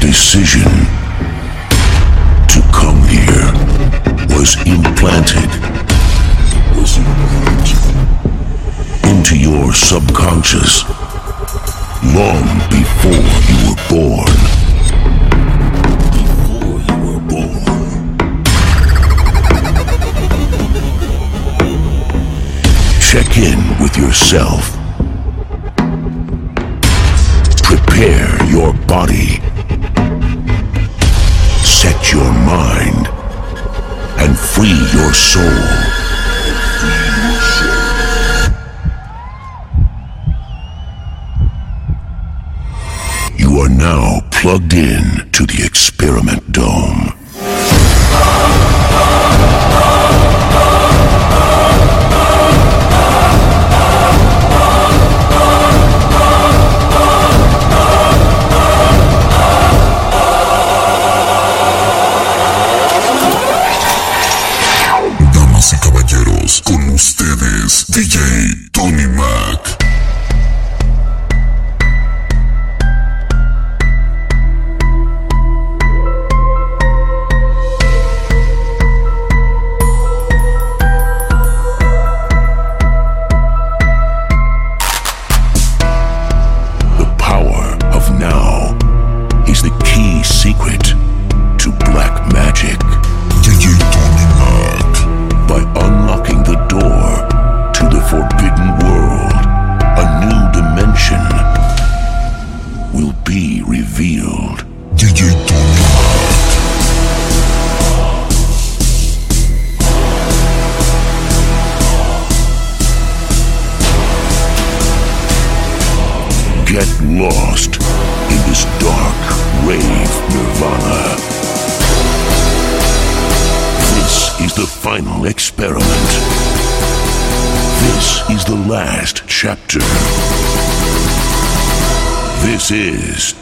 decision to come here was implanted into your subconscious long before you were born. Before you were born. Check in with yourself. Prepare your body. Your mind. And free your soul. You are now plugged in to the experiment dome. The power of now is the key secret Get lost in this dark rave nirvana. This is the final experiment. This is the last chapter. This is